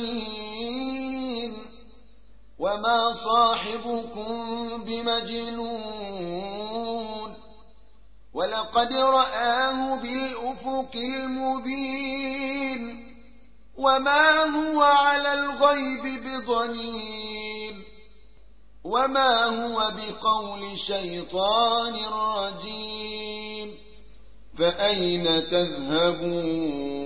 أمين وما صاحبكم بمجنون. ولقد رآه بالأفق المبين. وما هو على الغيب بضنين. وما هو بقول شيطان رجيم. فأين تذهبون؟